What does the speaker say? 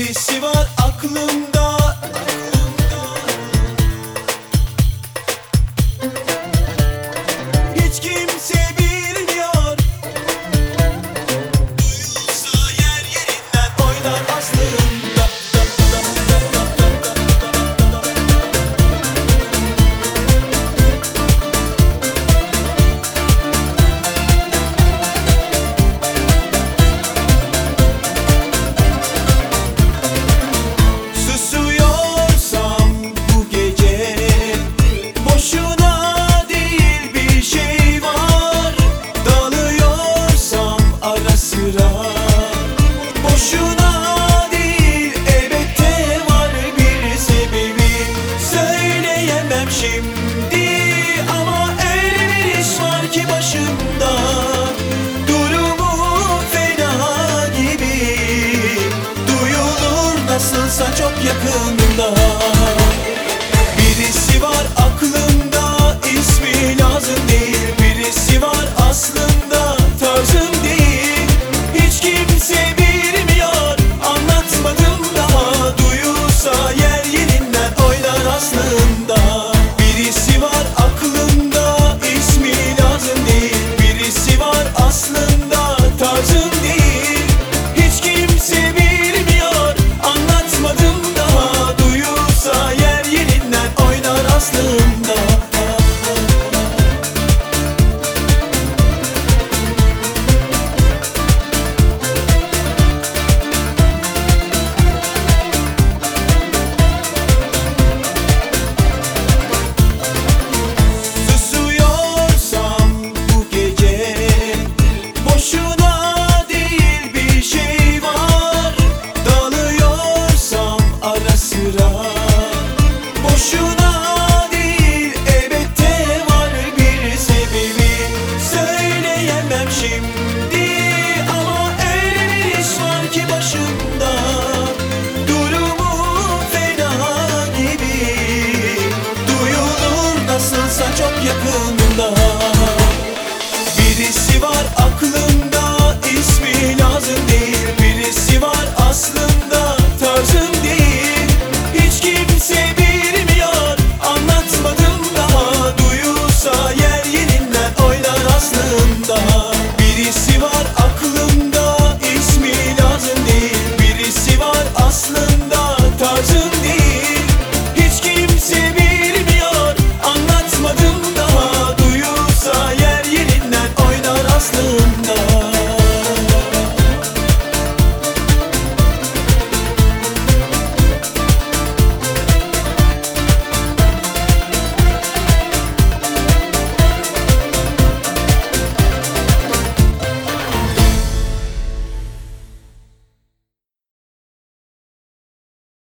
Birisi var aklımda çok yakında